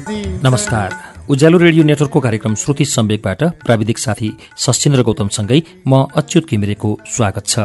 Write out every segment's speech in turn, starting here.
नमस्कार। उज्यालो रेडियो नेटवर्कको कार्यक्रम श्रुति सम्वेकबाट प्राविधिक साथी सशिन्द्र गौतमसँगै म अच्युत घिमिरेको स्वागत छ।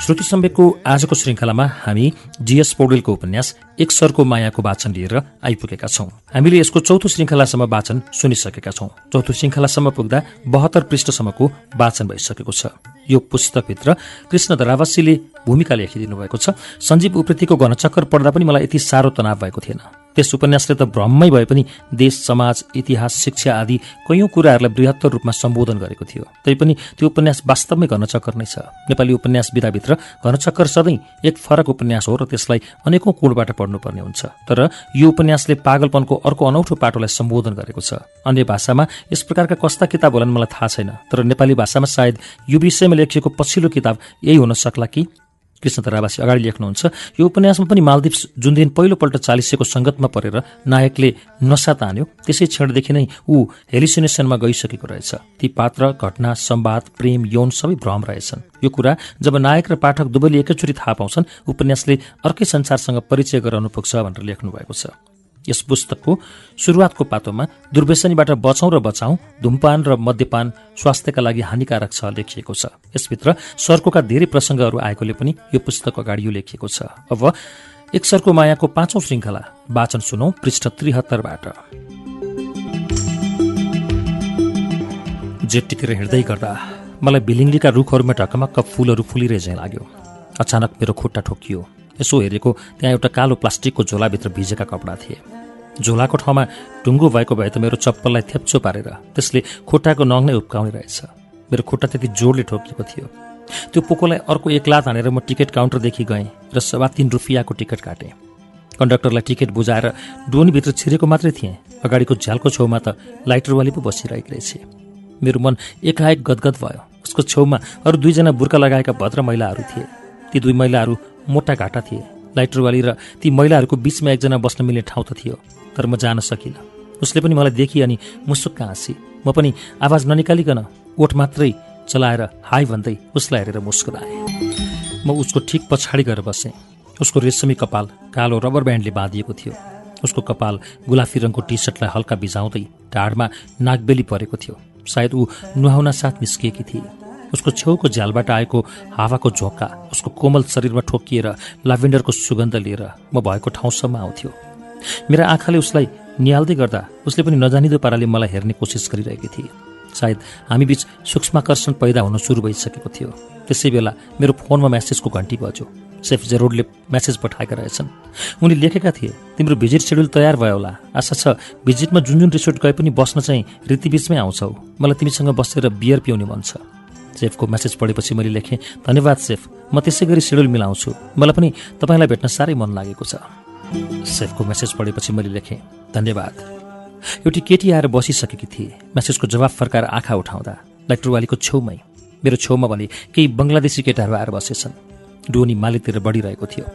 श्रुति सम्वेकको आजको श्रृङ्खलामा हामी जीएस पौडेलको उपन्यास एक सरको मायाको वाचन लिएर आइपुगेका छौं। हामीले यसको चौथो श्रृङ्खलासम्म वाचन सुनिसकेका छौं। चौथो श्रृङ्खलासम्म पुग्दा बहत्तर पृष्ठसम्मको वाचन भइसकेको छ। यो पुस्तकभित्र कृष्ण धरावासीले भूमिका लेखिदिनु भएको छ। सञ्जीव उप्रेतीको घनचक्कर पढ्दा पनि मलाई यति साह्रो तनाव भएको थिएन। त्यस उपन्यासले त भ्रममै भए पनि देश समाज इतिहास शिक्षा आदि कैयौँ कुराहरूलाई बृहत्तर रूपमा सम्बोधन गरेको थियो। तैपनि त्यो उपन्यास वास्तवमै घनचक्कर नै छ। नेपाली उपन्यास विधाभित्र घनचक्कर सधैँ एक फरक उपन्यास हो र त्यसलाई अनेकौं कोणबाट पढ्नुपर्ने हुन्छ। तर यो उपन्यासले पागलपनको अर्को अनौठो पाटोलाई सम्बोधन गरेको छ। अन्य भाषामा यस प्रकारका कस्ता किताब होलान् मलाई थाहा छैन। तर नेपाली भाषामा सायद यो विषयमा लेखिएको पछिल्लो किताब यही हुन सक्ला कि कृष्ण तरावासी अगाडि लेख्नुहुन्छ। यो उपन्यासमा पनि मालदिप्स जुन दिन पहिलोपल्ट चालिसेको सङ्गतमा परेर नायकले नसा तान्यो त्यसै क्षणदेखि नै ऊ हेलिसिनेसनमा गइसकेको रहेछ। ती पात्र घटना संवाद प्रेम यौन सबै भ्रम रहेछन्। यो कुरा जब नायक र पाठक दुवैले एकैचोटि थाहा पाउँछन् उपन्यासले अर्कै संसारसँग परिचय गराउनु पुग्छ भनेर लेख्नु भएको छ। यस पुस्तकको सुरुवातको पातोमा दुर्व्यसनीबाट बचाउँ र बचाउँ धुमपान र मद्यपान स्वास्थ्यका लागि हानिकारक छ लेखिएको छ। यसभित्र सर्कोका धेरै प्रसङ्गहरू आएकोले पनि यो पुस्तक अगाडि यो लेखिएको छ। अब एक सरको मायाको पाँचौं श्रृङ्खला वाचन सुनौ पृष्ठ त्रिहत्तरबाट। जेट्टीतिर हिँड्दै गर्दा मलाई बिलिङ्गलीका रुखहरूमा ढकमक्क फुलहरू फुलिरहे लाग्यो। अचानक मेरो खुट्टा ठोकियो यसो हेरेको त्यहाँ एउटा कालो प्लास्टिकको झोलाभित्र भिजेका कपडा थिए। झोलाको ठाउँमा ढुङ्गो भएको भए त मेरो चप्पललाई थेप्चो पारेर त्यसले खुट्टाको नङ नै उप्काउने रहेछ। मेरो खुट्टा त्यति जोडले ठोकिएको थियो। त्यो पोकोलाई अर्को एक लात हानेर म टिकट काउन्टरदेखि गएँ र सवा तिन रुपियाँको टिकट काटेँ। कन्डक्टरलाई टिकट बुझाएर डोनीभित्र छिरेको मात्रै थिएँ। अगाडिको झ्यालको छेउमा त लाइटरवाली पो बसिरहेको रहेछ। मेरो मन एकाएक गदगद भयो। उसको छेउमा अरू दुईजना बुर्का लगाएका भद्र महिलाहरू थिए। ती दुई महिलाहरू मोटा घाटा थिए। लाइटरवाली र ती महिलाहरूको बिचमा एकजना बस्न मिल्ने ठाउँ त थियो तर म जान सकिनँ। उसले पनि मलाई देखि अनि मुसुक्क हाँसी। म पनि आवाज ननिकालिकन ओठ मात्रै चलाएर हाई भन्दै उसलाई हेरेर मुस्कुराएँ। म उसको ठिक पछाडि गएर बसेँ। उसको रेशमी कपाल कालो रबर ब्यान्डले बाँधिएको थियो। उसको कपाल गुलाफी रङको टी सर्टलाई हल्का बिजाउँदै ढाडमा नागबेली परेको थियो। सायद ऊ नुहाउन साथ निस्किएकी थिए। उसको छेउको झ्यालबाट आएको हावाको झोका उसको कोमल शरीरमा ठोकिएर लाभेन्डरको सुगन्ध लिएर म भएको ठाउँसम्म आउँथ्यो। मेरा आँखाले उसलाई निहाल्दै गर्दा उसले पनि नजानिदो पाराले मलाई हेर्ने कोसिस गरिरहेकी थिए। सायद हामीबीच सूक्ष्माकर्षण पैदा हुन सुरु भइसकेको थियो। त्यसै बेला मेरो फोनमा म्यासेजको घन्टी बज्यो। सेफ जेरोडले म्यासेज पठाएका रहेछन्। उनी लेखेका थिए तिम्रो भिजिट सेड्युल तयार भयो होला। आशा छ भिजिटमा जुन जुन रिसोर्ट गए पनि बस्न चाहिँ रीतिबीचमै आउँछौ। मलाई तिमीसँग बसेर बियर पिउने मन छ। सेफको म्यासेज पढेपछि मैले लेखेँ धन्यवाद सेफ। म त्यसै गरी सेड्युल मिलाउँछु। मलाई पनि तपाईँलाई भेट्न साह्रै मन लागेको छ। सेफको म्यासेज पढेपछि मैले लेखेँ धन्यवाद। एउटी केटी आएर बसिसकेकी थिए। म्यासेजको जवाफ फर्काएर आँखा उठाउँदा लाइटरवालीको छेउमै। मेरो छेउमा भने केही बङ्गलादेशी केटाहरू आएर बसेछन्। डोनी मालितिर बढिरहेको थियो।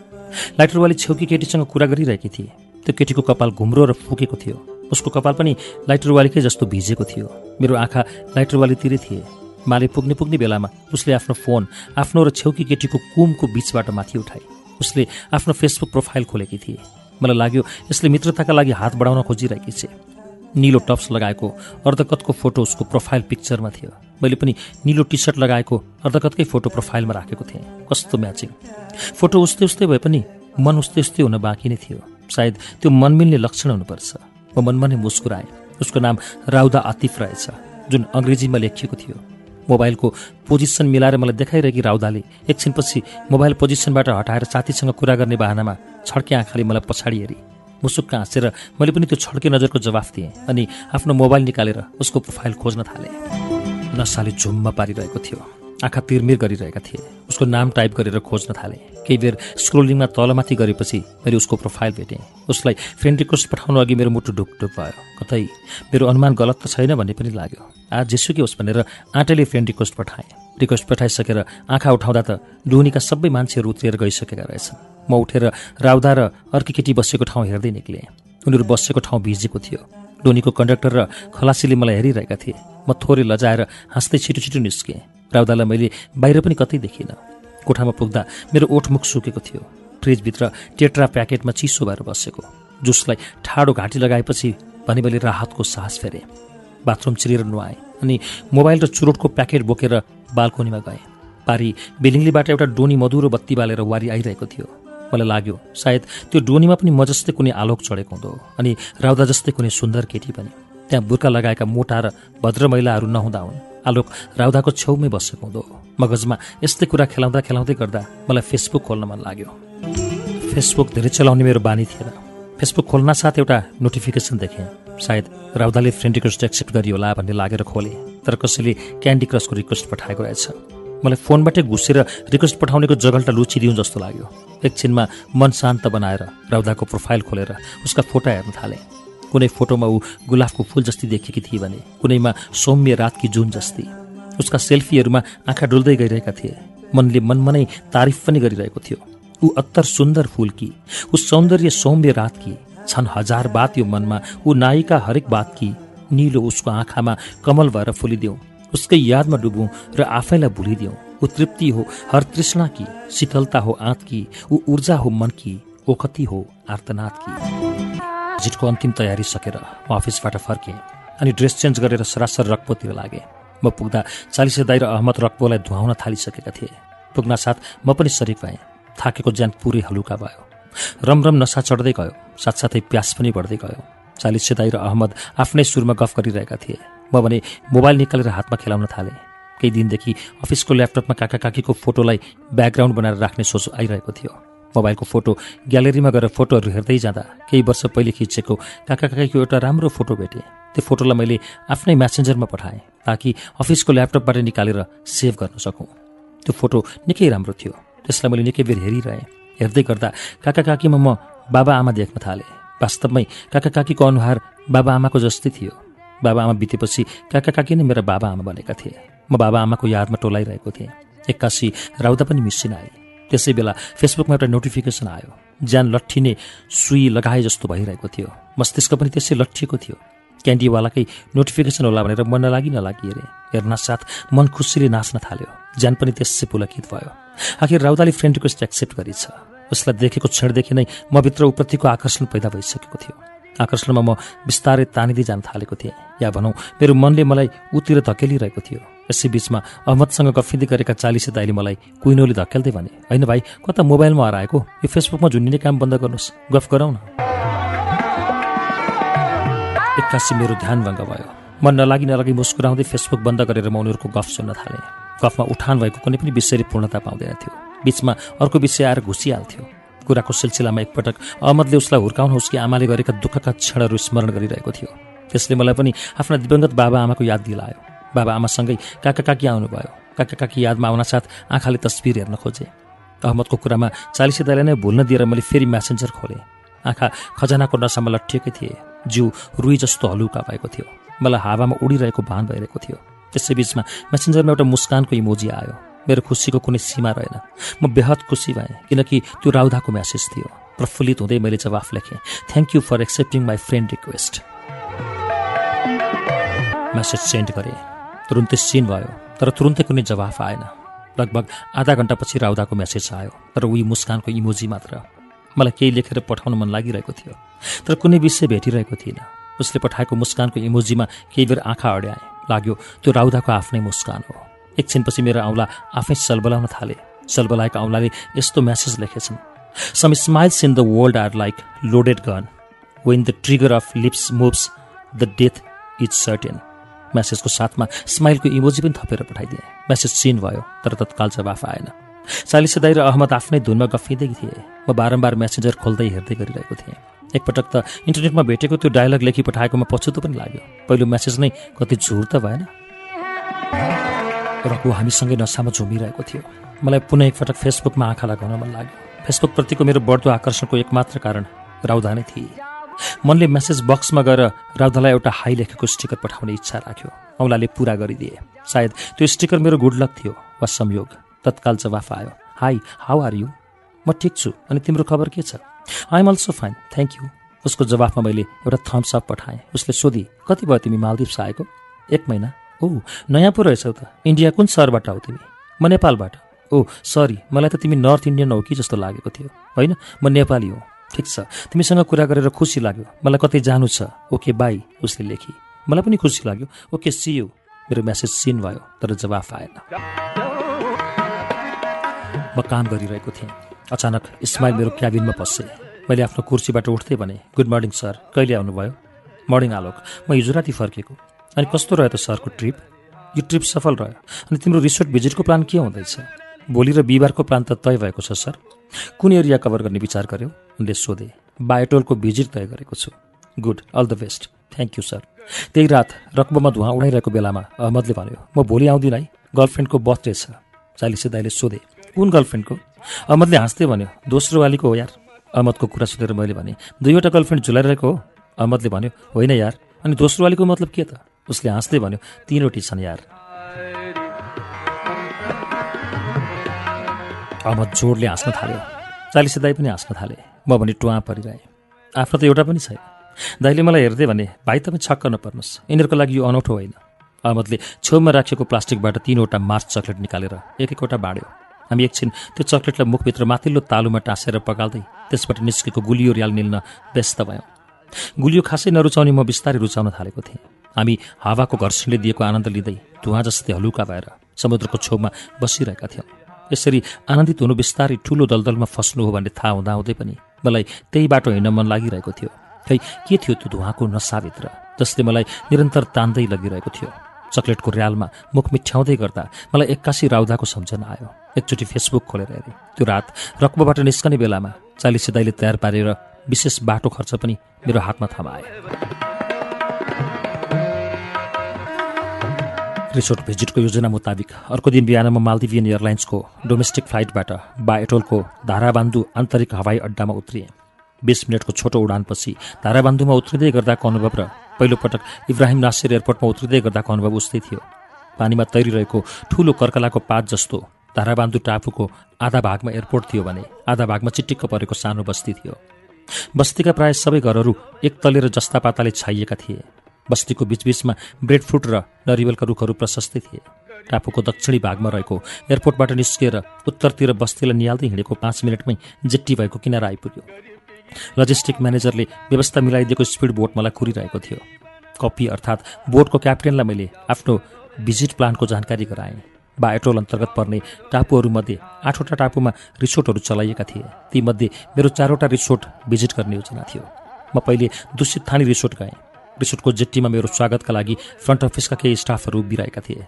लाइटरवाली छेउकी केटीसँग कुरा गरिरहेकी थिए। त्यो केटीको कपाल घुम्रो र फुकेको थियो। उसको कपाल पनि लाइटरवालीकै जस्तो भिजेको थियो। मेरो आँखा लाइटरवालीतिरै थिए। माले पुग्ने पुग्ने बेलामा उसले आफ्नो फोन आफ्नो र छेउकी केटीको कुमको बीचबाट माथि उठाए। उसले आफ्नो फेसबुक प्रोफाइल खोलेकी थिए। मलाई लाग्यो यसले मित्रताका लागि हात बढाउन खोजिरहेकी छे। निलो टप्स लगाएको अर्धकतको फोटो उसको प्रोफाइल पिक्चरमा थियो। मैले पनि निलो टी सर्ट लगाएको अर्धकतकै फोटो प्रोफाइलमा राखेको थिएँ। कस्तो म्याचिङ। फोटो उस्तै उस्तै भए पनि मन उस्तै उस्तै हुन बाँकी नै थियो। सायद त्यो मन मिल्ने लक्षण हुनुपर्छ। म मनमा नै मुस्कुराएँ। उसको नाम राउदा आतिफ रहेछ जुन अङ्ग्रेजीमा लेखिएको थियो। मोबाइलको पोजिसन मिलाएर मलाई देखाइरहेकी राउदाले एकछिनपछि मोबाइल पोजिसनबाट हटाएर साथीसँग कुरा गर्ने बाहनामा छड्के आँखाले मलाई पछाडि हेरी। मुसुक्क हाँसेर मैले पनि त्यो छड्के नजरको जवाफ दिएँ अनि आफ्नो मोबाइल निकालेर उसको प्रोफाइल खोज्न थालेँ। नसाले झुम्म पारिरहेको थियो। आँखा तिरमिर गरिरहेका थिए। उसको नाम टाइप गरेर खोज्न थाले। केही बेर स्क्रोलिङमा तलमाथि गरेपछि मैले उसको प्रोफाइल भेटेँ। उसलाई फ्रेन्ड रिक्वेस्ट पठाउनु अघि मेरो मुटु ढुकढुक भयो। कतै मेरो अनुमान गलत त छैन भन्ने पनि लाग्यो। आज जेसुकै होस् भनेर आँटेले फ्रेन्ड रिक्वेस्ट पठाएँ। रिक्वेस्ट पठाइसकेर आँखा उठाउँदा त डोनीका सबै मान्छेहरू उत्रिएर गइसकेका रहेछन्। म उठेर राउदा र अर्की केटी बसेको ठाउँ हेर्दै निक्लेँ। उनीहरू बसेको ठाउँ भिजेको थियो। डोनीको कन्डक्टर र खलासीले मलाई हेरिरहेका थिए। म थोरै लजाएर हाँस्दै छिटो छिटो निस्केँ। राउदालाई मैले बाहिर पनि कतै देखिनँ। कोठामा पुग्दा मेरो ओठमुख सुकेको थियो। फ्रिजभित्र टेट्रा प्याकेटमा चिसो भएर बसेको। जुसलाई ठाडो घाँटी लगाएपछि भने मैले राहतको सास फेरेँ। बाथरुम चिरेर नुहाएँ अनि मोबाइल र चुरोटको प्याकेट बोकेर बाल्कोनीमा गएँ। पारी बेलिङलीबाट एउटा डोनी मधुरो बत्ती बालेर वारी आइरहेको थियो। मलाई लाग्यो सायद त्यो डोनीमा पनि म जस्तै कुनै आलोक चढेको हुँदो अनि राउदा जस्तै कुनै सुन्दर केटी पनि। त्यहाँ बुर्खा लगाएका मोटा र भद्र महिलाहरू नहुँदा हुन्। आलोक राउदाको छेउमै बसेको हुँदो। मगजमा यस्तै कुरा खेलाउँदा खेलाउँदै गर्दा मलाई फेसबुक खोल्न मन लाग्यो। फेसबुक धेरै चलाउने मेरो बानी थिएन। फेसबुक खोल्न साथ एउटा नोटिफिकेसन देखेँ। सायद राउदाले फ्रेन्ड रिक्वेस्ट एक्सेप्ट गरियो होला भन्ने लागेर खोले। तर कसैले क्यान्डी क्रसको रिक्वेस्ट पठाएको रहेछ। मलाई फोनबाटै घुसेर रिक्वेस्ट पठाउनेको जगल्टा लुचिदिउँ जस्तो लाग्यो। एकछिनमा मन शान्त बनाएर राउदाको प्रोफाइल खोलेर उसका फोटो हेर्न थालेँ। कुनै फोटोमा ऊ गुलाबको फुल जस्ती देखेकी थिए भने कुनैमा सौम्य रातकी जुन जस्ती। उसका सेल्फीहरूमा आँखा डुल्दै गइरहेका थिए। मनले मनमा नै तारिफ पनि गरिरहेको थियो। ऊ अत्तर सुन्दर फुलकी ऊ सौन्दर्य सौम्य रातकी छन् हजार बात यो मनमा ऊ नायिका हरेक बातकी निलो उसको आँखामा कमल भएर फुलिदिउँ उसकै यादमा डुबौँ र आफैलाई भुलिदिउँ ऊ तृप्ति हो हर तृष्णा कि शीतलता हो आँतकी ऊ ऊर्जा हो मनकी ओखती हो आर्तनाथकी जिटको अन्तिम तयारी सकेर म अफिसबाट फर्केँ अनि ड्रेस चेन्ज गरेर सरासर रक्पोतिर लागेँ। म पुग्दा चालिसे दाई र अहमद रक्पोलाई धुवाउन थालिसकेका थिए। पुग्न साथ म पनि सरिक भएँ थाकेको ज्यान पुरै हलुका भयो। रमरम नसा चढ्दै गयो। साथसाथै प्यास पनि बढ्दै गयो। चालिसे दाई र अहमद आफ्नै सुरमा गफ गरिरहेका थिए। म भने मोबाइल निकालेर हातमा खेलाउन थालेँ। केही दिनदेखि अफिसको ल्यापटपमा काका काकीको फोटोलाई ब्याकग्राउन्ड बनाएर राख्ने सोच आइरहेको थियो। मोबाइलको फोटो ग्यालेरीमा गएर फोटोहरू हेर्दै जाँदा केही वर्ष पहिले खिचेको काका काकीको एउटा राम्रो फोटो भेटेँ। त्यो फोटोलाई मैले आफ्नै म्यासेन्जरमा पठाएँ ताकि अफिसको ल्यापटपबाट निकालेर सेभ गर्न सकौँ। त्यो फोटो निकै राम्रो थियो। त्यसलाई मैले निकै बेर हेरिरहेँ। हेर्दै गर्दा काका काकीमा म बाबा आमा देख्न थालेँ। वास्तवमै काका काकीको अनुहार बाबा आमाको जस्तै थियो। बाबा आमा बितेपछि काका काकी नै मेरा बाबा आमा बनेका थिए। म बाबा आमाको यादमा टोलाइरहेको थिएँ। एक्कासी राउदा पनि मिसिन आए। त्यसै बेला फेसबुकमा एउटा नोटिफिकेसन आयो। ज्यान लट्ठिने सुई लगाए जस्तो भइरहेको थियो। मस्तिष्क पनि त्यसै लट्ठिएको थियो। क्यान्डीवालाकै नोटिफिकेसन होला भनेर मन नलागि नलागि हेरेँ हेर्न साथ मन खुसीले नाच्न थाल्यो। ज्यान पनि त्यसै पुलकित भयो। आखिर राउदाले फ्रेन्ड रिक्वेस्ट एक्सेप्ट गरिछ। उसलाई देखेको क्षणदेखि नै म भित्र उप्रतिको आकर्षण पैदा भइसकेको थियो। आकर्षणमा म बिस्तारै तानिँदै जान थालेको थिएँ। या भनौँ मेरो मनले मलाई उतिर धकेलिरहेको थियो। यसै बिचमा अहमदसँग गफिँदै गरेका चालिसे दाइले मलाई कुइनोले धकेल्दै भने होइन भाइ कता मोबाइलमा हराएको? यो फेसबुकमा झुन्डिने काम बन्द गर्नुहोस्। गफ गरौँ न। एक्कासी मेरो ध्यान भङ्ग भयो। मन नलागि नलागि मुस्कुराउँदै फेसबुक बन्द गरेर म उनीहरूको गफ सुन्न थालेँ। गफमा उठान भएको कुनै पनि विषयले पूर्णता पाउँदैन थियो बिचमा अर्को विषय आएर घुसिहाल्थ्यो। कुराको सिलसिलामा एकपटक अहमदले उसलाई हुर्काउन उसकी आमाले गरेका दुःखका क्षणहरू स्मरण गरिरहेको थियो। त्यसले मलाई पनि आफ्ना दिवंगत बाबा आमाको याद दिलायो। बाबा आमासँगै काका काकी आउनुभयो। काका काकी यादमा आउन साथ आँखाले तस्बिर हेर्न खोजे। अहमदको कुरामा चालिसे दाइलाई नै भुल्न दिएर मैले फेरि म्यासेन्जर खोलेँ। आँखा खजनाको नसामा लट्ठिएकै थिए। जिउ रुई जस्तो हलुका भएको थियो। मलाई हावामा उडिरहेको भान भइरहेको थियो। त्यसै बिचमा मेसेन्जरमा एउटा मुस्कानको इमोजी आयो। मेरो खुसीको कुनै सीमा रहेन। म बेहद खुसी भएँ किनकि त्यो राउदाको म्यासेज थियो। प्रफुल्लित हुँदै मैले जवाफ लेखेँ thank you for accepting my friend request message send गरेँ। तुरुन्तै सिन भयो तर तुरुन्तै कुनै जवाफ आएन। लगभग आधा घन्टापछि राउदाको म्यासेज आयो तर उही मुस्कानको इमोजी मात्र। मलाई केही लेखेर पठाउन मन लागिरहेको थियो तर कुनै विषय भेटिरहेको थिइनँ उसले पठाएको मुस्कानको इमोजीमा केही बेर आँखा अड्याए। लाग्यो त्यो राउदाको आफ्नै मुस्कान हो। एकछिनपछि मेरो औँला आफै सलबलाउन थाले। सलबलाएका औँलाले यस्तो message लेखेछन् some smiles in the world are like loaded gun when the trigger of lips moves the death is certain म्यासेजको साथमा स्माइलको इमोजी पनि थपेर पठाइदिएँ। म्यासेज सिन भयो तर तत्काल जवाफ आएन। चालिसे दाई र अहमद आफ्नै धुनमा गफिँदै थिए। म बारम्बार म्यासेन्जर खोल्दै हेर्दै गरिरहेको थिएँ। एकपटक त इन्टरनेटमा भेटेको त्यो डायलग लेखी पठाएकोमा पछुतो पनि लाग्यो। पहिलो म्यासेज नै कति झुर त भएन। रकु हामीसँगै नसामा झुमिरहेको थियो। मलाई पुनः एकपटक फेसबुकमा आँखा लगाउन मन लाग्यो। फेसबुकप्रतिको मेरो बढ्दो आकर्षणको एकमात्र कारण राउदा नै थिए। मनले मेसेज बक्समा गएर राउदालाई एउटा हाई लेखेको स्टिकर पठाउने इच्छा राख्यो। औलाले पुरा गरिदिए। सायद त्यो स्टिकर मेरो गुड लक थियो वा संयोग। तत्काल जवाफ आयो। हाई हाउ आर यु म ठिक छु। अनि तिम्रो खबर के छ? I am also fine thank you उसको जवाफमा मैले एउटा थम्स अप पठाएँ। उसले सोधी कति भयो तिमी मालदिप्स आएको? एक महिना। ओ नयाँ पो रहेछौ त। इन्डिया कुन सहरबाट हौ तिमी? म नेपालबाट। ओ सरी मलाई त तिमी नर्थ इन्डियन हौ कि जस्तो लागेको थियो। होइन म नेपाली हो। ठिक छ। तिमीसँग कुरा गरेर खुसी लाग्यो। मलाई कतै जानु छ। ओके बाई उसले लेखी। मलाई पनि खुसी लाग्यो। ओके सियु मेरो म्यासेज सिन भयो तर जवाफ आएन। म काम गरिरहेको थिएँ। अचानक इस्माइल मेरो क्याबिनमा पसे मैले आफ्नो कुर्सीबाट उठ्थेँ भने गुड मर्निङ सर कहिले आउनुभयो? मर्निङ आलोक। म हिजो राति फर्केको। अनि कस्तो रह्यो त सरको ट्रिप यो ट्रिप सफल रह्यो। अनि तिम्रो रिसोर्ट भिजिटको प्लान के हुँदैछ? भोलि र बिहिबारको प्लान त तय भएको छ सर कुन एरिया कभर गर्ने विचार गर्यो। उनले सोधे बायोटोलको भिजिट तय गरेको छु। Good all the best. Thank you sir. त्यही रात रकबमा धुवा उडाइरहेको बेलामा अहमदले भन्यो म भोलि आउँदिनँ है। गर्लफ्रेन्डको बर्थडे छ। चालिसे दाईले सोधे कुन गर्लफ्रेन्डको? अहमदले हाँस्दै भन्यो दोस्रो वालीको हो यार। अहमदको कुरा सुनेर मैले भने दुईवटा गर्लफ्रेन्ड झुलाइरहेको हो? अहमदले भन्यो होइन यार। अनि दोस्रो वालीको मतलब के त? उसले हाँस्दै भन्यो तिनवटी छन् यार। अहमद जोडले हाँस्न थाल्यो। चालिसे दाई पनि हाँस्न थाले। म भने टुवा परिरहेँ आफ्नो त एउटा पनि छैन। दाइले मलाई हेर्दै भने भाइ तपाईँ छक्क नपर्नुहोस्। यिनीहरूको लागि यो अनौठो होइन। अहमदले छेउमा राखेको प्लास्टिकबाट तिनवटा मार्च चक्लेट निकालेर एक एकवटा बाँड्यो। हामी एकछिन त्यो चक्लेटलाई मुखभित्र माथिल्लो तालुमा टाँसेर पकाल्दै त्यसबाट निस्केको गुलियो रियाल निल्न व्यस्त भयौँ। गुलियो खासै नरुचाउने म बिस्तारै रुचाउन थालेको थिएँ। हामी हावाको घर्षणले दिएको आनन्द लिँदै धुवा जस्तै हलुका भएर समुद्रको छेउमा बसिरहेका थियौँ। यसरी आनन्दित हुनु बिस्तारै ठुलो दलदलमा फस्नु हो भन्ने थाहा हुँदाहुँदै पनि मलाई त्यही बाटो हिँड्न मन लागिरहेको थियो। खै के थियो त्यो धुवाको नसाभित्र? जसले मलाई निरन्तर तान्दै लगिरहेको थियो। चक्लेटको र्यालमा मुख मिठ्याउँदै गर्दा मलाई एक्कासी राउदाको सम्झना आयो। एकचोटि फेसबुक खोलेर हेरेँ। त्यो रात रक्बबाट निस्कने बेलामा चालिसे दाइले तयार पारेर विशेष बाटो खर्च पनि मेरो हातमा थमाए। रिसोर्ट भिजिटको योजना मुताबिक अर्को दिन बिहान म मालदिभियन एयरलाइन्सको डोमेस्टिक फ्लाइटबाट बाएटोलको धाराबान्धु आन्तरिक हवाई अड्डामा उत्रिएँ। बिस मिनटको छोटो उडानपछि धाराबान्धुमा उत्रिँदै गर्दाको अनुभव र पहिलोपटक इब्राहिम नासिर एयरपोर्टमा उत्रिँदै गर्दाको अनुभव उस्तै थियो। पानीमा तैरिरहेको ठूलो कर्कलाको पात जस्तो धाराबान्धु टापुको आधा भागमा एयरपोर्ट थियो भने आधा भागमा चिटिक्क परेको सानो बस्ती थियो। बस्तीका प्राय सबै घरहरू एक तलेर जस्ता पाताले छाइएका थिए। बस्तीको बीचबीचमा ब्रेड फ्रुट र नरिवलका रुखहरू प्रशस्तै थिए। टापुको दक्षिणी भागमा रहेको एयरपोर्टबाट निस्किएर उत्तरतिर बस्तीलाई निहाल्दै हिँडेको पाँच मिनटमै जेट्टी भएको किनारा आइपुग्यो। लजिस्टिक म्यानेजरले व्यवस्था मिलाइदिएको स्पिड बोट मलाई कुरिरहेको थियो। कपी अर्थात् बोटको क्याप्टेनलाई मैले आफ्नो भिजिट प्लानको जानकारी गराएँ। बायोटोल अन्तर्गत पर्ने टापुहरूमध्ये आठवटा टापुमा रिसोर्टहरू चलाइएका थिए। तीमध्ये मेरो चारवटा रिसोर्ट भिजिट गर्ने योजना थियो। म पहिले दूषित थानी रिसोर्ट गएँ। रिसोर्टको जेट्टीमा मेरो स्वागतका लागि फ्रन्ट अफिसका केही स्टाफहरू उभिरहेका थिए।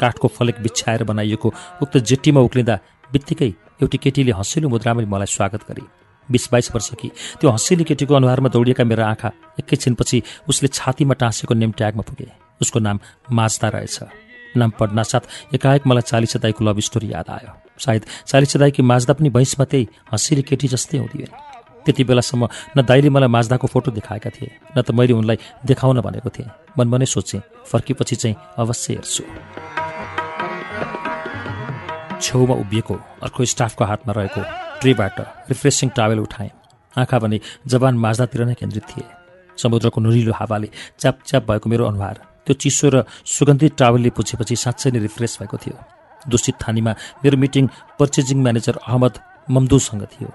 काठको फलेक बिछ्याएर बनाइएको उक्त जेट्टीमा उक्लिँदा बित्तिकै एउटी केटीले हँसिलो मुद्रामै मलाई स्वागत गरे। बिस बाइस वर्ष कि त्यो हँसिली केटीको अनुहारमा दौडिएका मेरो आँखा एकैछिनपछि उसले छातीमा टाँसेको नेम ट्यागमा पुगे। उसको नाम माझ्दा रहेछ। नाम पढ्नासाथ एकाएक मलाई चालिसे दाईको लभ स्टोरी याद आयो। सायद चालिसे दाईकी माझ्दा पनि भैँसमा त्यही हँसिली केटी जस्तै हुँदिए। त्यति बेलासम्म न दाईले मलाई माझ्दाको फोटो देखाएका थिए न त मैले उनलाई देखाउन भनेको थिएँ। मनमा नै सोचेँ फर्केपछि चाहिँ अवश्य हेर्छु। छेउमा उभिएको अर्को स्टाफको हातमा रहेको ट्रेबाट रिफ्रेसिङ टावेल उठाएँ। आँखा भने जवान माझ्दातिर नै केन्द्रित थिए। समुद्रको नुरिलो हावाले च्याप भएको मेरो अनुहार त्यो चिसो र सुगन्धित टावलले पुछेपछि साँच्चै नै रिफ्रेस भएको थियो। दूषित थानीमा मेरो मिटिङ पर्चेजिङ म्यानेजर अहमद मम्दुसँग थियो।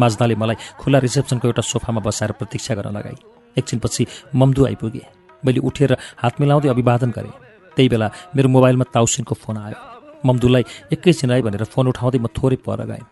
माझदाले मलाई खुल्ला रिसेप्सनको एउटा सोफामा बसाएर प्रतीक्षा गर्न लगाए एकछिनपछि मम्दु आइपुगे। मैले उठेर हात मिलाउँदै अभिवादन गरेँ। त्यही बेला मेरो मोबाइलमा ताउसिनको फोन आयो। मम्दुलाई एकैछिन आए भनेर फोन उठाउँदै म थोरै पर गएँ।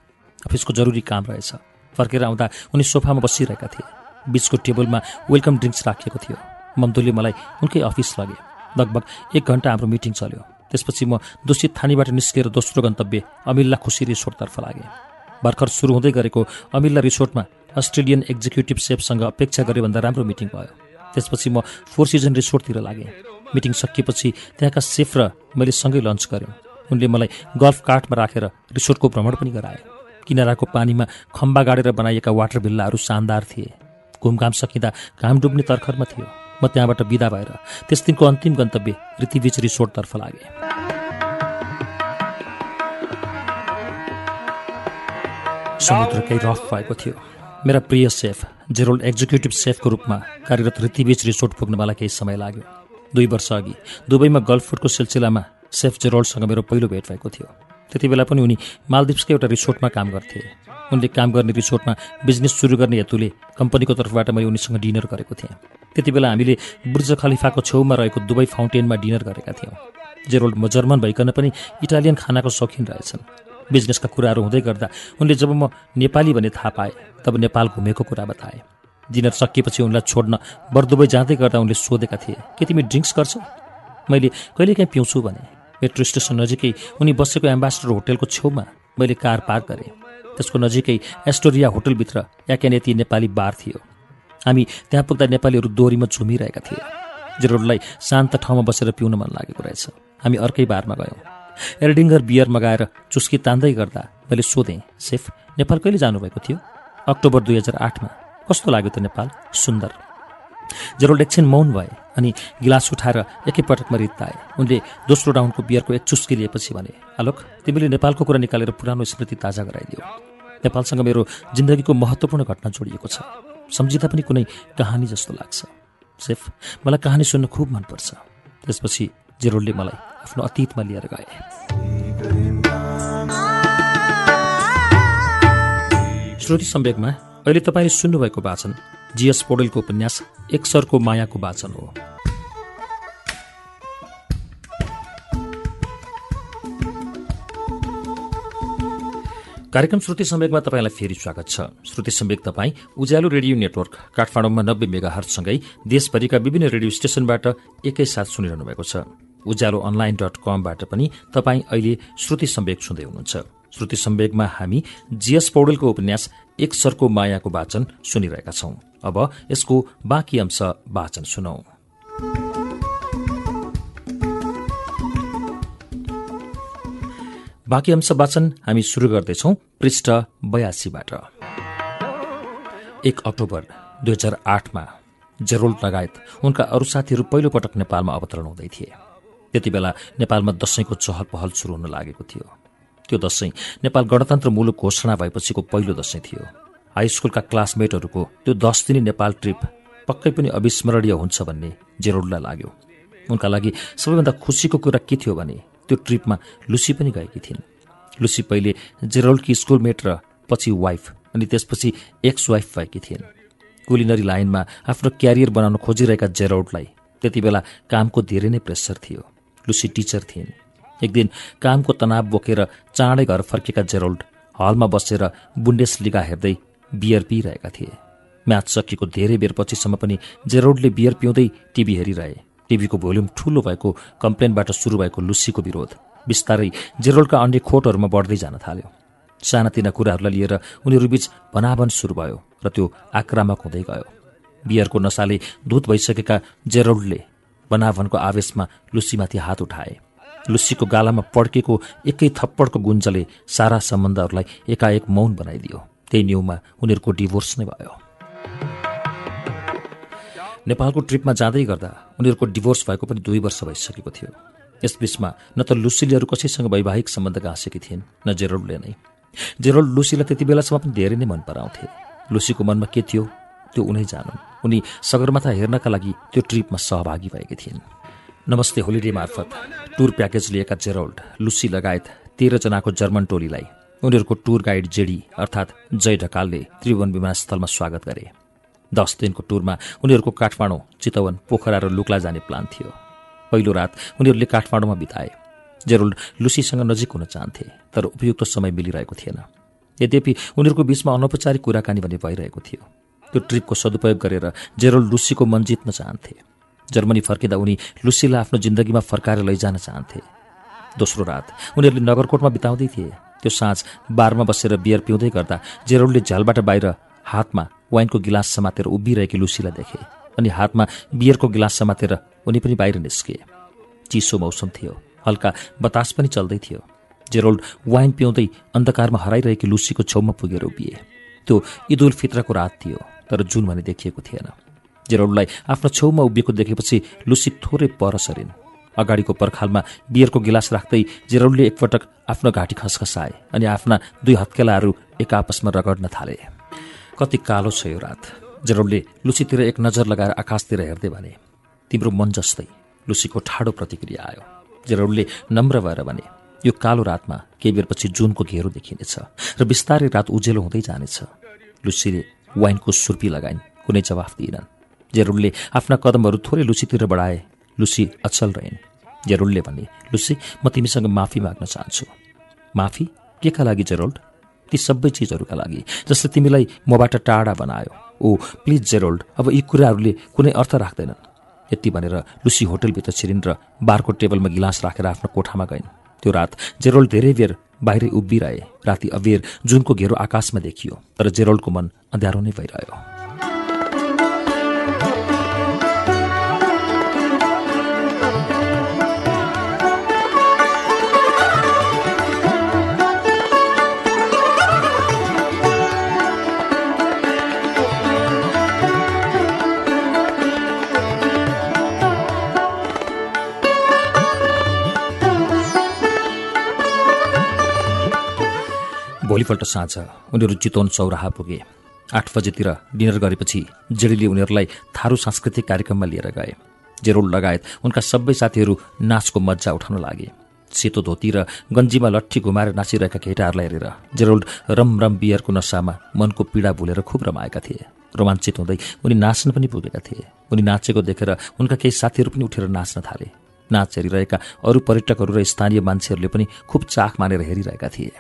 अफिसको जरुरी काम रहेछ। फर्केर आउँदा उनी सोफामा बसिरहेका थिए। बिचको टेबलमा वेलकम ड्रिङ्क्स राखिएको थियो। मम्दुले मलाई उनकै अफिस लगे। लगभग एक घन्टा हाम्रो मिटिङ चल्यो। त्यसपछि म दूषित थानीबाट निस्केर दोस्रो गन्तव्य अमिल्ला खुसी रिसोर्टतर्फ लागेँ। भर्खर सुरु हुँदै गरेको अमिल्ला रिसोर्टमा अस्ट्रेलियन एक्जिक्युटिभ सेफसँग अपेक्षा गरे भन्दा राम्रो मिटिङ भयो। त्यसपछि म फोर सिजन रिसोर्टतिर लागेँ। मिटिङ सकिएपछि त्यहाँका सेफ र मैले सँगै लन्च गऱ्यौँ। उनले मलाई गल्फ कार्टमा राखेर रिसोर्टको भ्रमण पनि गराए। किनाराको पानीमा खम्बा गाडेर बनाइएका वाटर भिल्लाहरू शानदार थिए। घुमघाम सकिँदा घाम डुब्ने तर्खरमा थियो। म त्यहाँबाट विदा भएर त्यस दिनको अन्तिम गन्तव्य ऋतिबीच रिसोर्टतर्फ लागे। समुद्र केही रफ भएको थियो। मेरा प्रिय सेफ जेरोल्ड एक्जिक्युटिभ सेफको रूपमा कार्यरत ऋतिबीच रिसोर्ट पुग्न मलाई केही समय लाग्यो। दुई वर्ष अघि दुबईमा गल्फ फुडको सिलसिलामा सेफ जेरोल्डसँग मेरो पहिलो भेट भएको थियो। त्यति बेला पनि उनी मालदिप्सको एउटा रिसोर्टमा काम गर्थे। उनले काम गर्ने रिसोर्टमा बिजनेस सुरु गर्ने हेतुले कम्पनीको तर्फबाट मैले उनीसँग डिनर गरेको थिएँ। त्यति बेला हामीले बुर्ज खलिफाको छेउमा रहेको दुबई फाउन्टेनमा डिनर गरेका थियौँ। जेरोल्ड म जर्मन भइकन पनि इटालियन खानाको शौखिन रहेछन्। बिजनेसका कुराहरू हुँदै गर्दा उनले जब म नेपाली भन्ने थाहा पाए तब नेपाल घुमेको कुरा बताए। डिनर सकिएपछि उनलाई छोड्न बरदुबई जाँदै गर्दा उनले सोधेका थिए के तिमी ड्रिङ्क्स गर्छौ? मैले कहिलेकाहीँ पिउँछु भने। मेट्रो स्टेसन नजिकै उनी बसेको एम्बासडर होटेलको छेउमा मैले कार पार्क गरेँ। त्यसको नजिकै एस्टोरिया होटलभित्र याक्यानेती नेपाली बार थियो। हामी त्यहाँ पुग्दा नेपालीहरू दोहोरीमा झुमिरहेका थिए। जेरोडलाई शान्त ठाउँमा बसेर पिउन मन लागेको रहेछ। हामी अर्कै बारमा गयौँ। एल्डिङ्गर बियर मगाएर चुस्की तान्दै गर्दा मैले सोधेँ सेफ नेपाल कहिले जानुभएको थियो? अक्टोबर दुई हजार आठमा। कस्तो लाग्यो त नेपाल? सुन्दर जेरोल्ड एकछिन मौन भए अनि गिलास उठाएर एकैपटकमा रित्ताए उनले दोस्रो राउन्डको बियरको एक चुस्की लिएपछि भने आलोक तिमीले नेपालको कुरा निकालेर पुरानो स्मृति ताजा गराइदियो। नेपालसँग मेरो जिन्दगीको महत्त्वपूर्ण घटना जोडिएको छ। सम्झिँदा पनि कुनै कहानी जस्तो लाग्छ। सेफ मलाई कहानी सुन्न खुब मनपर्छ। त्यसपछि जेरोल्डले मलाई आफ्नो अतीतमा लिएर गए। श्रुति सम्वेकमा अहिले तपाईँले सुन्नुभएको वाचन जीएस पौडेलको उपन्यास एक सरको मायाको वाचन हो। कार्यक्रम श्रुति सम्वेकमा तपाईँलाई फेरि स्वागत छ। श्रुति सम्वेक तपाईँ उज्यालो रेडियो नेटवर्क काठमाडौँमा नब्बे मेगा हर्चसँगै देशभरिका विभिन्न रेडियो स्टेशनबाट एकैसाथ सुनिरहनु भएको छ। उज्यालो अनलाइन डट कमबाट पनि तपाईँ अहिले श्रुति सम्वेक सुन्दै हुनुहुन्छ। श्रुति सम्वेकमा हामी जीएस पौडेलको उपन्यास एक सरको मायाको वाचन सुनिरहेका छौं। अब यसको बाँकी अंश वाचन सुनौ। बाँकी अंश वाचन हामी शुरू गर्दैछौ पृष्ठ बयासीबाट। एक अक्टोबर दुई हजार आठमा जेरोल्ड लगायत उनका अरू साथीहरू पहिलो पटक नेपालमा अवतरण हुँदै थिए। त्यति बेला नेपालमा दशैंको चहल पहल शुरू हुन लागेको थियो। त्यो दसैँ नेपाल गणतन्त्र मुलुक घोषणा भएपछिको पहिलो दसैँ थियो। हाई स्कुलका क्लासमेटहरूको त्यो दस दिने नेपाल ट्रिप पक्कै पनि अविस्मरणीय हुन्छ भन्ने जेरोडलाई लाग्यो। उनका लागि सबैभन्दा खुसीको कुरा के थियो भने त्यो ट्रिपमा लुसी पनि गएकी थिइन्। लुसी पहिले जेरोल्डकी स्कुलमेट र पछि वाइफ अनि त्यसपछि एक्स वाइफ भएकी थिइन्। कुलिनरी लाइनमा आफ्नो क्यारियर बनाउन खोजिरहेका जेरोल्डलाई त्यति बेला कामको धेरै नै प्रेसर थियो। लुसी टिचर थिइन्। एक दिन कामको तनाव बोकेर चाँडै घर फर्केका जेरोल्ड हलमा बसेर बुन्डेस लिगा हेर्दै बियर पिइरहेका थिए। म्याच सकिएको धेरै बेर पछिसम्म पनि जेरोल्डले बियर पिउँदै टिभी हेरिरहे। टिभीको भोल्युम ठूलो भएको कम्प्लेनबाट सुरु भएको लुसीको विरोध बिस्तारै जेरोल्डका अन्य खोटहरूमा बढ्दै जान थाल्यो। सानातिना कुराहरूलाई लिएर उनीहरूबीच भनाभन सुरु भयो र त्यो आक्रामक हुँदै गयो। बियरको नसाले धुत भइसकेका जेरोल्डले भनाभनको आवेशमा लुसीमाथि हात उठाए। लुसीको गालामा पड्केको एकै थप्पडको गुन्जले सारा सम्बन्धहरूलाई एकाएक मौन बनाइदियो। त्यही न्युमा उनीहरूको डिभोर्स नै भयो। नेपालको ट्रिपमा जाँदै गर्दा उनीहरूको डिभोर्स भएको पनि दुई वर्ष भइसकेको थियो। यसबीचमा न त लुसीले अरू कसैसँग वैवाहिक सम्बन्ध गाँसेकी थिइन् न जेरोल्डले नै। जेरोल्ड लुसीलाई त्यति बेलासम्म पनि धेरै नै मन पराउँथे। लुसीको मनमा के थियो? त्यो उनै जानुन्। उनी सगरमाथा हेर्नका लागि त्यो ट्रिपमा सहभागी भएकी थिइन्। नमस्ते होलिडे मार्फत टुर प्याकेज लिएका जेरोल्ड लुसी लगायत तेह्रजनाको जर्मन टोलीलाई उनीहरूको टुर गाइड जेडी अर्थात् जय ढकालले त्रिभुवन विमानस्थलमा स्वागत गरे। दस दिनको टुरमा उनीहरूको काठमाडौँ चितवन पोखरा र लुक्ला जाने प्लान थियो। पहिलो रात उनीहरूले काठमाडौँमा बिताए। जेरोल्ड लुसीसँग नजिक हुन चाहन्थे तर उपयुक्त समय मिलिरहेको थिएन। यद्यपि उनीहरूको बीचमा अनौपचारिक कुराकानी भने भइरहेको थियो। त्यो ट्रिपको सदुपयोग गरेर जेरोल्ड लुसीको मन जित्न चाहन्थे। जर्मनी फर्किँदा उनी लुसीलाई आफ्नो जिन्दगीमा फर्काएर लैजान चाहन्थे। दोस्रो रात उनीहरूले नगरकोटमा बिताउँदै थिए। त्यो साँझ बारमा बसेर बियर पिउँदै गर्दा जेरोलले झ्यालबाट बाहिर हातमा वाइनको गिलास समातेर उभिरहेकी लुसीलाई देखे अनि हातमा बियरको गिलास समातेर उनी पनि बाहिर निस्के। चिसो मौसम थियो हल्का बतास पनि चल्दै थियो। जेरोल्ड वाइन पिउँदै अन्धकारमा हराइरहेकी लुसीको छेउमा पुगेर उभिए। त्यो इद उल फित्रको रात थियो तर जुन भने देखिएको थिएन। जेरोल्डलाई आफ्नो छेउमा उभिएको देखेपछि लुसी थोरै पर सरिन्। अगाडिको पर्खालमा बियरको गिलास राख्दै जेरोल्डले एकपटक आफ्नो घाँटी खसखसाए अनि आफ्ना दुई हत्केलाहरू एक आपसमा रगड्न थाले। कति कालो छ यो रात जेरोल्डले लुसीतिर एक नजर लगाएर आकाशतिर हेर्दै भने। तिम्रो मन जस्तै लुसीको ठाडो प्रतिक्रिया आयो। जेरोल्डले नम्र भएर भने यो कालो रातमा केही बेरपछि जुनको घेरो देखिनेछ र बिस्तारै रात उजेलो हुँदै जानेछ। लुसीले वाइनको सुर्पी लगाइन् कुनै जवाफ दिएनन् जेरुलले आफ्ना कदमहरू थोरै लुसीतिर बढाए लुसी अचल रहेन्। जेरोल्डले भने लुसी म तिमीसँग माफी माग्न चाहन्छु। माफी? के का लागि जेरोल्ड? ती सबै चिजहरूका लागि जसले तिमीलाई मबाट टाढा बनायो। ओ प्लिज जेरोल्ड अब यी कुराहरूले कुनै अर्थ राख्दैनन्। यति भनेर लुसी होटलभित्र छिरिन् र बारको टेबलमा गिलास राखेर आफ्नो कोठामा गइन्। त्यो रात जेरोल्ड धेरै बेर बाहिरै उभिरहे। राति अबेर जुनको घेरो आकाशमा देखियो तर जेरोल्डको मन अँध्यारो नै भइरह्यो। भोलिपल्ट साँझ उनीहरू चितवन चौराहा पुगे। आठ बजेतिर डिनर गरेपछि जेडीले उनीहरूलाई थारू सांस्कृतिक कार्यक्रममा लिएर गए। जेरोल लगायत उनका सबै साथीहरू नाचको मजा उठाउन लागे। सेतो धोती र गन्जीमा लट्ठी घुमाएर नाचिरहेका केटाहरूलाई हेरेर जेरोल्ड रम रम बियरको नसामा मनको पीडा भुलेर खुब रमाएका थिए। रोमाञ्चित हुँदै उनी नाच्न पनि पुगेका थिए। उनी नाचेको देखेर उनका केही साथीहरू पनि उठेर नाच्न थाले। नाच हेरिरहेका अरू पर्यटकहरू र स्थानीय मान्छेहरूले पनि खुब चाख मानेर हेरिरहेका थिए।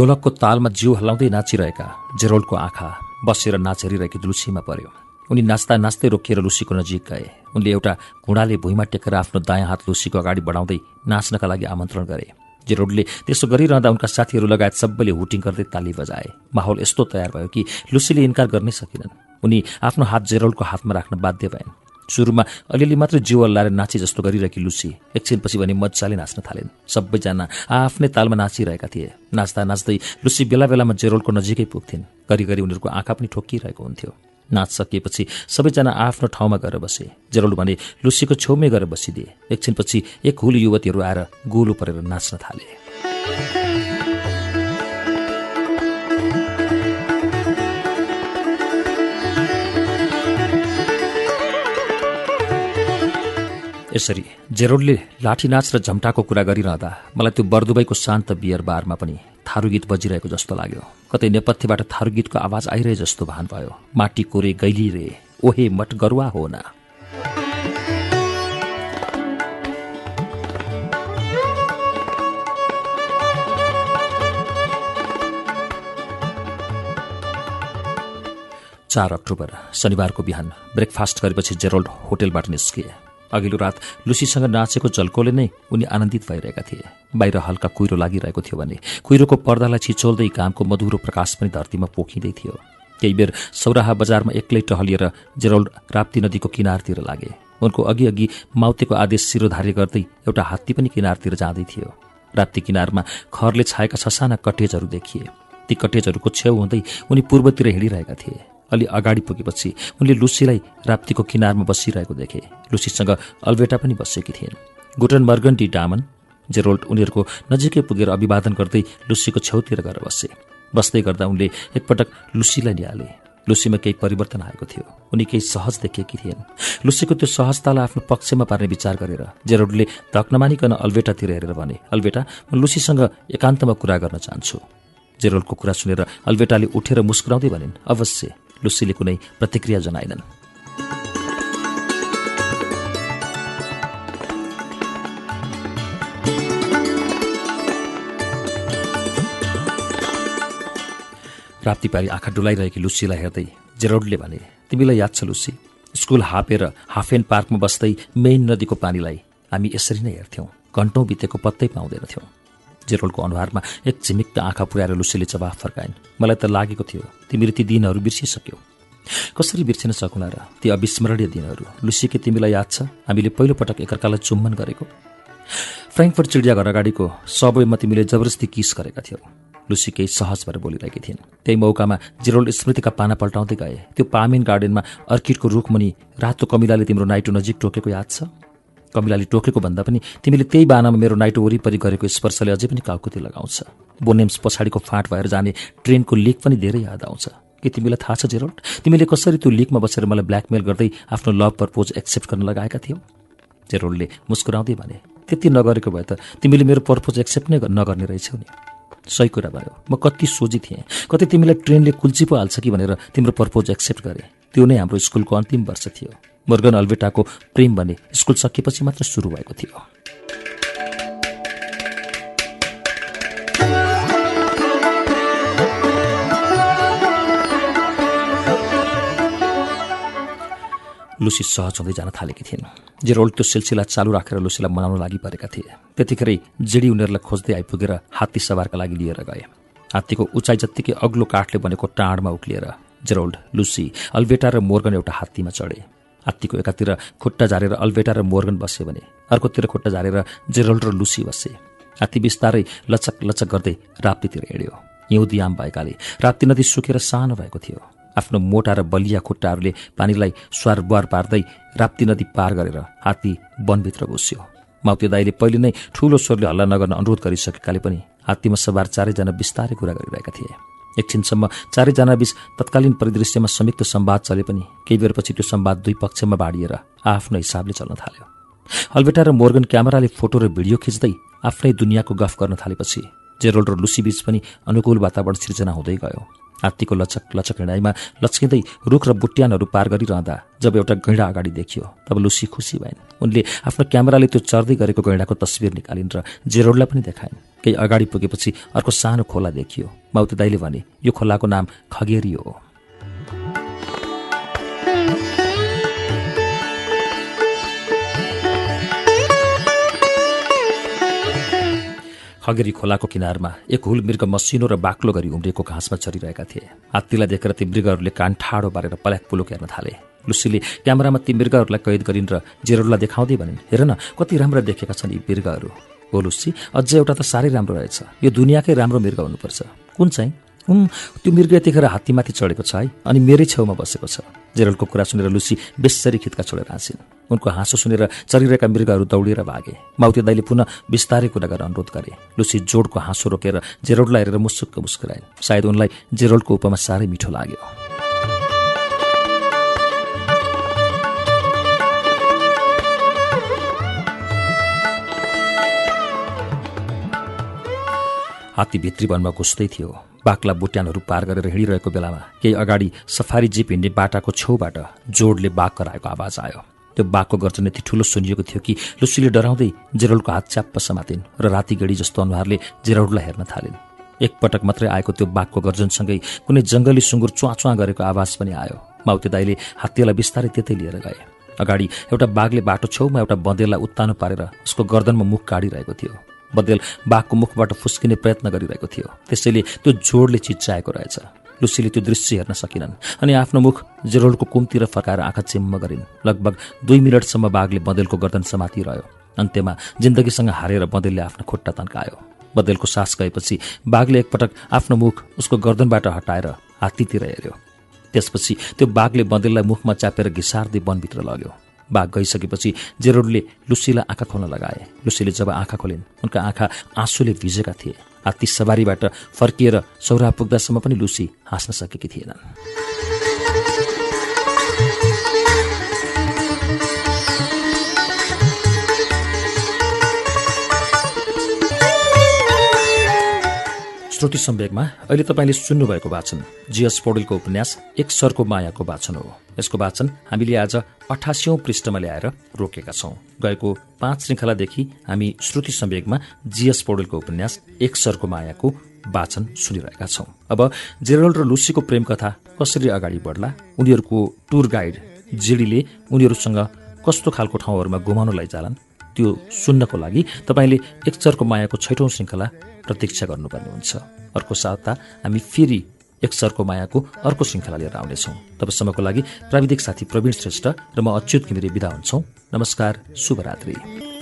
ढोलकको तालमा जिउ हल्लाउँदै नाचिरहेका जेरोल्डको आँखा बसेर नाच हेरिरहेकी लुसीमा पर्यो। उनी नाच्दा नाच्दै रोकिएर लुसीको नजिक गए। उनले एउटा घुँडाले भुइँमा टेकेर आफ्नो दायाँ हात लुसीको अगाडि बढाउँदै नाच्नका लागि आमन्त्रण गरे। जेरोडले त्यसो गरिरहँदा उनका साथीहरू लगायत सबैले हुटिङ गर्दै ताली बजाए। माहौल यस्तो तयार भयो कि लुसीले इन्कार गर्नै सकिनन्। उनी आफ्नो हात जेरोल्डको हातमा राख्न बाध्य भएन्। सुरुमा अलिअलि मात्र जिउ अल्लाएर नाचे जस्तो गरिरहेकी लुसी। एकछिनपछि भने मजाले नाच्न थालिन्। सबैजना आफ्नै तालमा नाचिरहेका थिए। नाच्दा नाच्दै लुसी बेला बेलामा जेरोलको नजिकै पुग्थिन्। घरिघरि उनीहरूको आँखा पनि ठोकिरहेको हुन्थ्यो। नाच सकिएपछि सबैजना आफ्नो ठाउँमा गएर बसे। जेरोल भने लुसीको छेउमै गएर बसिदिए। एकछिनपछि एक हुल युवतीहरू आएर गोलो परेर नाच्न थाले। यसरी जेरोडले लाठी नाच र झम्टाको कुरा गरिरहँदा मलाई त्यो बर्दुबैको शान्त बियर बारमा पनि थारू गीत बजिरहेको जस्तो लाग्यो। कतै नेपथ्यबाट थारू गीतको आवाज आइरहे जस्तो भान भयो। माटी कोरे गैली रे ओहे मट गरुवा हो न। चार अक्टोबर शनिबारको बिहान ब्रेकफास्ट गरेपछि जेरोल्ड होटेलबाट निस्किए अघिल्लो रात लुसीसँग नाचेको जल्कोले नै उनी आनन्दित भइरहेका थिए। बाहिर हल्का कुहिरो लागिरहेको थियो भने कुहिरोको पर्दालाई छिचोल्दै घामको मधुरो प्रकाश पनि धरतीमा पोखिँदै थियो। केही बेर सौराहा बजारमा एक्लै टहलिएर जेरोल्ड राप्ती नदीको किनारतिर लागे। उनको अघि अघि माउतेको आदेश शिरोधार्य गर्दै एउटा हात्ती पनि किनारतिर जाँदै थियो। राप्ती किनारमा खरले छाएका ससाना कटेजहरू देखिए। ती कटेजहरूको छेउ हुँदै उनी पूर्वतिर हिँडिरहेका थिए। अलि अगाडि पुगेपछि उनले लुसीलाई राप्तीको किनारमा बसिरहेको देखे। लुसीसँग अल्बेटा पनि बसेकी थिइन्। गुटन मर्गन्टी डामन जेरोल्ट उनीहरूको नजिकै पुगेर अभिवादन गर्दै लुसीको छेउतिर गएर बसे। बस्दै गर्दा उनले एकपटक लुसीलाई निहाले। लुसीमा केही परिवर्तन आएको थियो। उनी केही सहज देखिएकी थिएन लुसीको त्यो सहजतालाई आफ्नो पक्षमा पार्ने विचार गरेर जेरोडले धक नमानिकन अल्बेटातिर हेरेर भने अल्बेटा म लुसीसँग एकान्तमा कुरा गर्न चाहन्छु। जेरोलको कुरा सुनेर अल्बेटाले उठेर मुस्कुराउँदै भनिन् अवश्य। लुसीले कुनै प्रतिक्रिया जनाएनन्। राप्ती पारी आँखा डुलाइरहेकी लुसीलाई हेर्दै जेरोडले भने तिमीलाई याद छ लुसी स्कुल हापेर हाफेन पार्कमा बस्दै मेन नदीको पानीलाई हामी यसरी नै हेर्थ्यौँ घन्टौँ बितेको पत्तै पाउँदैनथ्यौँ। जेरोलको अनुहारमा एक झिमिक्क आँखा पुर्याएर लुसीले जवाफ फर्काइन्। मलाई त लागेको थियो। तिमीले ती दिनहरू बिर्सिसक्यौ। कसरी बिर्सिन सकुला र ती अविस्मरणीय दिनहरू? लुसीके तिमीलाई याद छ? हामीले पहिलोपटक एकअर्कालाई चुम्बन गरेको। फ्रेङ्कफर्ट चिडियाघर अगाडिको सबैमा तिमीले जबरजस्ती किस गरेका थियौ। लुसी केही सहज भएर बोलिरहेकी थिइन्। त्यही मौकामा जिरोल स्मृतिका पाना पल्टाउँदै गए। त्यो पामिन गार्डनमा अर्किडको रुखमुनि रातो कमिलाले तिम्रो नाइटो नजिक टोकेको याद छ? कमिलाले टोकेको भन्दा पनि तिमीले त्यही बानामा मेरो नाइटो वरिपरि गरेको स्पर्शले अझै पनि काउकुती लगाउँछ। बोनेम्स पछाडिको फाँट भएर जाने ट्रेनको लिक पनि धेरै याद आउँछ। के तिमीलाई थाहा छ जेरोल्ड? तिमीले कसरी त्यो लिकमा बसेर मलाई ब्ल्याकमेल गर्दै आफ्नो लभ प्रपोज एक्सेप्ट गर्न लगाएका थियौ? जेरोल्डले मुस्कुराउँदै भने त्यति नगरेको भए त तिमीले मेरो प्रपोज एक्सेप्ट नै नगर्ने रहेछौ नि। सही कुरा भयो म कति सोझी थिएँ। कति तिमीलाई ट्रेनले कुल्ची पो हाल्छ कि भनेर तिम्रो प्रपोज एक्सेप्ट गरेँ। त्यो नै हाम्रो स्कुलको अन्तिम वर्ष थियो। मुर्गन अल्बेटाको प्रेम भने स्कुल सकिएपछि मात्र सुरु भएको थियो। लुसी सहज हुँदै जान थालेकी थिइन्। जेरोल्ड त्यो सिलसिला चालु राखेर लुसीलाई मनाउन लागि परेका थिए त्यतिखेरै जेडी उनीहरूलाई खोज्दै आइपुगेर हात्ती सवारका लागि लिएर गए। हात्तीको उचाइ जत्तिकै अग्लो काठले बनेको टाँडमा उक्लिएर जेरोल्ड लुसी अल्बेटा र मोर्गन एउटा हात्तीमा चढे। हात्तीको एकातिर खुट्टा झारेर अल्बेटा र मोर्गन बसे भने अर्कोतिर खुट्टा झारेर जेरोल्ड र लुसी बसे हात्ती बिस्तारै लचक लचक गर्दै राप्तीतिर हिँड्यो। हिउँदी आम भएकाले राप्ती नदी सुकेर सानो भएको थियो। आफ्नो मोटा र बलिया खुट्टाहरूले पानीलाई स्वार बुहार पार्दै राप्ती नदी पार गरेर हात्ती वनभित्र घुस्यो। माउती दाईले पहिले नै ठूलो स्वरले हल्ला नगर्न अनुरोध गरिसकेकाले पनि हात्तीमा सवार चारैजना बिस्तारै कुरा गरिरहेका थिए। एकछिनसम्म चारैजना बीच तत्कालीन परिदृश्यमा संयुक्त सम्वाद चले पनि केही बेरपछि त्यो सम्वाद दुई पक्षमा बाँडिएर आफ्नो हिसाबले चल्न थाल्यो। अल्बेटा र मोर्गन क्यामेराले फोटो र भिडियो खिच्दै आफ्नै दुनियाँको गफ गर्न थालेपछि जेरोल्ड र लुसी बीच पनि अनुकूल वातावरण सिर्जना हुँदै गयो। हात्तीको लचक लचक हिँडाइमा लचकिँदै रुख र बुट्यानहरू पार गरिरहँदा जब एउटा गैँडा अगाडि देखियो तब लुसी खुसी भइन् उनले आफ्नो क्यामेराले त्यो चर्दै गरेको गैँडाको तस्विर निकालिन् र जेरोडलाई पनि देखाइन्। केही अगाडि पुगेपछि अर्को सानो खोला देखियो। माउती दाईले भने यो खोलाको नाम खगेरी हो। खगेरी खोलाको किनारमा एक हुल मृग मसिनो र बाक्लो गरी उम्रिएको घाँसमा चरिरहेका थिए। हात्तीलाई देखेर ती मृगहरूले कान ठाडो बारेर पल्याक पुलुक हेर्न थाले। लुसीले क्यामेरामा ती मृगहरूलाई कैद गरिन् र जेरोडलाई देखाउँदै भनिन् हेर न कति राम्रा देखेका छन् यी मृगहरू। हो लुसी अझै एउटा त साह्रै राम्रो रहेछ। यो दुनियाँकै राम्रो मृग हुनुपर्छ। कुन चाहिँ? उम् त्यो मृग यतिखेर हात्तीमाथि चढेको छ है अनि मेरै छेउमा बसेको छ। जेरलको कुरा सुनेर लुसी बेसरी खितका छोडेर हाँसिन्। उनको हाँसो सुनेर चरिरहेका मृगहरू दौडिएर भागे। माउती दाईले पुनः बिस्तारै कुरा गरेर अनुरोध गरे। लुसी जोडको हाँसो रोकेर जेरोडलाई हेरेर मुसुक्क मुस्कुराइन्। सायद उनलाई जेरोडको उपमा साह्रै मिठो लाग्यो। हात्ती भित्री वनमा घुस्दै थियो। बाक्ला बुट्यानहरू पार गरेर हिँडिरहेको बेलामा केही अगाडि सफारी जिप हिँड्ने बाटाको छेउबाट जोडले बाघ कराएको आवाज आयो। त्यो बाघको गर्जन यति ठुलो सुनिएको थियो कि लुसीले डराउँदै जेरोडको हात च्याप्प समातिन् र राति गढी जस्तो अनुहारले जेरोडलाई हेर्न थालिन्। एकपटक मात्रै आएको त्यो बाघको गर्जनसँगै कुनै जङ्गली सुँगुर च्वा गरेको आवाज पनि आयो। माउते दाईले हात्तीलाई बिस्तारै त्यतै लिएर गए। अगाडि एउटा बाघले बाटो छेउमा एउटा बँदेललाई उत्तानो पारेर उसको गर्दनमा मुख काडिरहेको थियो। बँदेल बाघको मुखबाट फुस्किने प्रयत्न गरिरहेको थियो। त्यसैले त्यो जोडले चिच्चाएको रहेछ। लुसीले त्यो दृश्य हेर्न सकिनन् अनि आफ्नो मुख जेरोल्डको कुमतिर फर्काएर आँखा चिम्म गरिन्। लगभग दुई मिनटसम्म बाघले बँदेलको गर्दन समातिरह्यो। अन्त्यमा जिन्दगीसँग हारेर बँदेलले आफ्नो खुट्टा तन्कायो। बँदेलको सास गएपछि बाघले एकपटक आफ्नो मुख उसको गर्दनबाट हटाएर हात्तीतिर हेऱ्यो। त्यसपछि त्यो बाघले बँदेललाई मुखमा च्यापेर घिसार्दै वनभित्र लग्यो। बाघ गइसकेपछि जेरोडले लुसीलाई आँखा खोल्न लगाए। लुसीले जब आँखा खोलिन् उनका आँखा आँसुले भिजेका थिए। हात्ती सवारीबाट फर्किएर सौरा पुग्दासम्म पनि लुसी हाँस्न सकेकी थिएनन्। श्रुति सम्वेकमा अहिले तपाईँले सुन्नुभएको वाचन जीएस पौडेलको उपन्यास एक सरको मायाको वाचन हो। यसको वाचन हामीले आज अठासीौं पृष्ठमा ल्याएर रोकेका छौं। गएको पाँच श्रृङ्खलादेखि हामी श्रुति सम्वेकमा जीएस पौडेलको उपन्यास एक सरको मायाको वाचन सुनिरहेका छौं। अब जेरल र लुसीको प्रेम कथा कसरी अगाडि बढ्ला उनीहरूको टुर गाइड जेडीले उनीहरूसँग कस्तो खालको ठाउँहरूमा घुमाउन लैजालान् त्यो सुन्नको लागि तपाईँले एकचरको मायाको छैटौं श्रृङ्खला प्रतीक्षा गर्नुपर्ने हुन्छ। अर्को साता हामी फेरि एकसरको मायाको अर्को श्रृङ्खला लिएर आउनेछौँ। तबसम्मको लागि प्राविधिक साथी प्रवीण श्रेष्ठ र म अच्युत घिमिरे विदा हुन्छौँ। नमस्कार शुभरात्री।